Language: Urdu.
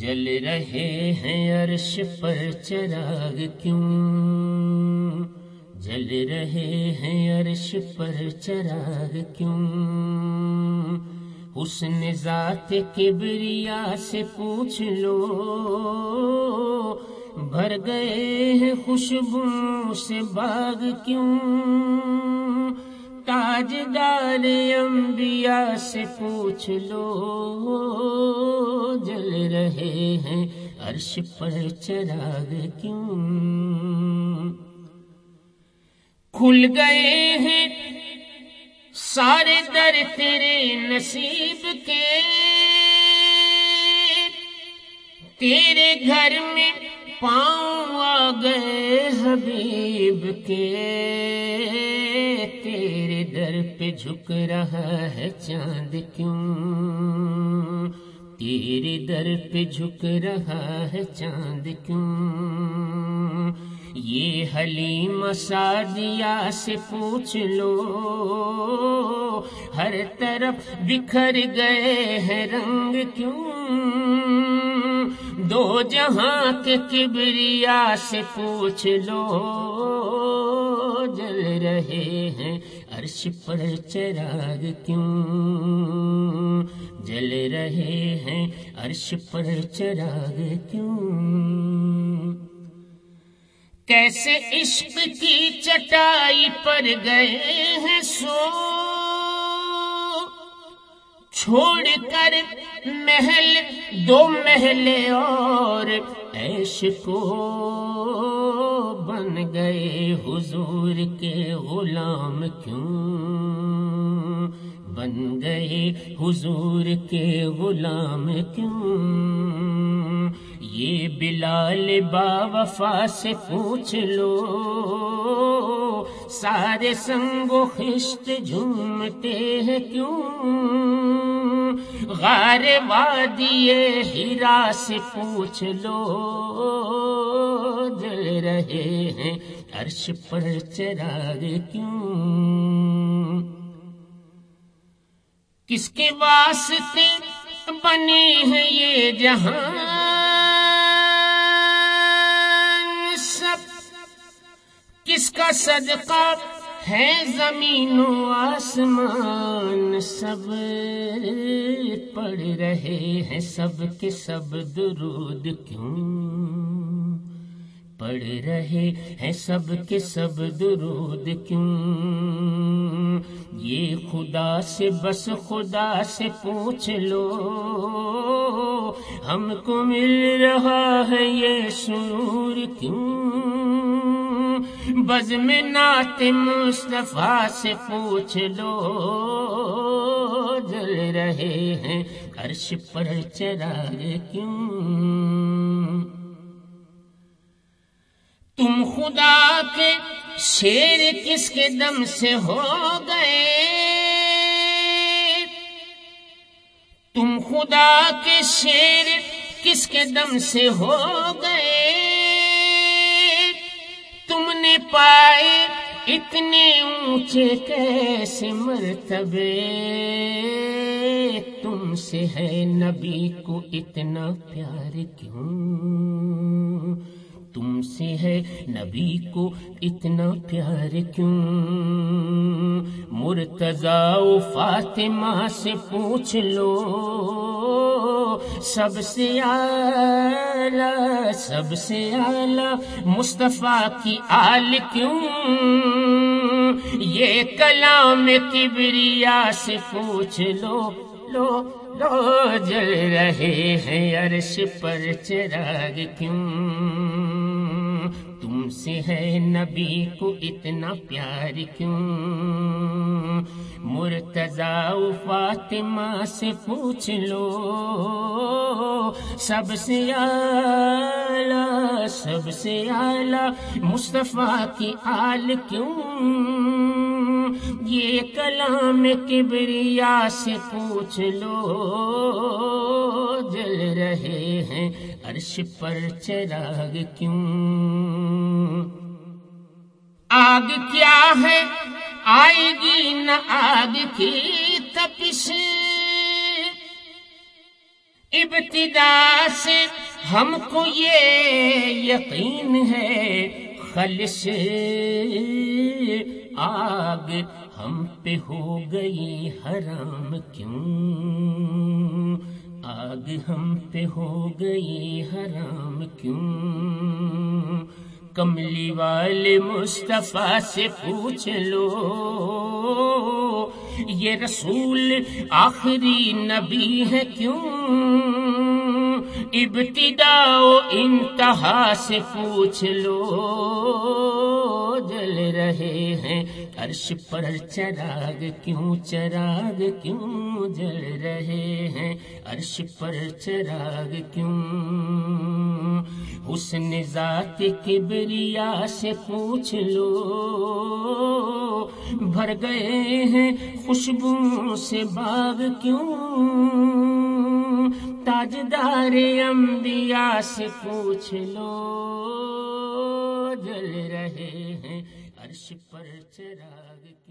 جل رہے ہیں عرش پر چراغ کیوں؟ جل رہے ہیں عرش پر چراغ کیوں؟ حسن ذات کبریا سے پوچھ لو، بھر گئے ہیں خوشبو سے باغ کیوں؟ تاج انبیاء سے پوچھ لو، جل رہے ہیں عرش پر چراغ کیوں؟ کھل گئے ہیں سارے در تیرے نصیب کے۔ تیرے گھر میں پاؤں آ گئے حبیب کے۔ تیرے در پہ جھک رہا ہے چاند کیوں؟ تیرے در پہ جھک رہا ہے چاند کیوں؟ یہ حلیم سادیا سے پوچھ لو، ہر طرف بکھر گئے ہیں رنگ کیوں؟ دو جہاں کے کبریا سے پوچھ لو رہے ہیں۔ عرش پر چراغ کیوں جل رہے ہیں؟ عرش پر چراغ کیوں کیسے عشق کی چٹائی پر گئے ہیں سو چھوڑ کر محل، دو محل اور عیش کو بن گئے حضور کے غلام کیوں؟ بن گئے حضور کے غلام کیوں؟ یہ بلال با وفا سے پوچھ لو۔ سارے سنگ و خشت جھومتے ہیں کیوں؟ غار وادی ہیرا سے پوچھ لو۔ جل رہے ہیں عرش پر چراغ کیوں؟ کس کے واسطے بنے ہیں یہ جہاں؟ صدقہ ہے زمین و آسمان، سب پڑھ رہے ہیں، سب کے سب درود کیوں؟ پڑھ رہے ہیں، سب کے سب درود کیوں؟ یہ خدا سے بس خدا سے پوچھ لو، ہم کو مل رہا ہے یہ سرور کیوں؟ بز میں نعت مصطفیٰ سے پوچھ لو، جل رہے ہیں عرش پر چراغ کیوں؟ تم خدا کے شیر کس کے دم سے ہو گئے؟ تم خدا کے شیر کس کے دم سے ہو گئے؟ نے پائے اتنے اونچے کیسے مرتبے؟ تم سے ہے نبی کو اتنا پیار کیوں؟ تم سے ہے نبی کو اتنا پیار کیوں؟ مرتضا و فاطمہ سے پوچھ لو، سب سے اعلی، سب سے اعلی مصطفیٰ کی آل کیوں؟ یہ کلام کبریا سے پوچھ لو لو لو، جل رہے ہیں عرش پر چراغ کیوں؟ تم سے ہے نبی کو اتنا پیار کیوں؟ مرتضا فاطمہ سے پوچھ لو، سب سے اعلی، سب سے اعلی مصطفیٰ کی آل کیوں؟ یہ کلام کبریا سے پوچھ لو جل رہے ہیں عرش پر چراغ کیوں؟ آگ کیا ہے؟ آئے گی نہ آگ کی تپش۔ ابتدا سے ہم کو یہ یقین ہے خلش آگ ہم پہ ہو گئی حرام کیوں؟ ہم پہ ہو گئی حرام کیوں؟ کملی والے مصطفیٰ سے پوچھ لو، یہ رسول آخری نبی ہے کیوں؟ ابتدا و انتہا سے پوچھ لو۔ رہے ہیں۔ عرش پر چراغ کیوں چراغ کیوں جل رہے ہیں؟ عرش پر چراغ کیوں؟ حسن ذات کبریا سے پوچھ لو۔ بھر گئے ہیں خوشبو سے باغ کیوں؟ تاجدار انبیاء سے پوچھ لو۔ جل رہے ہیں۔ عرش پر چراغ کی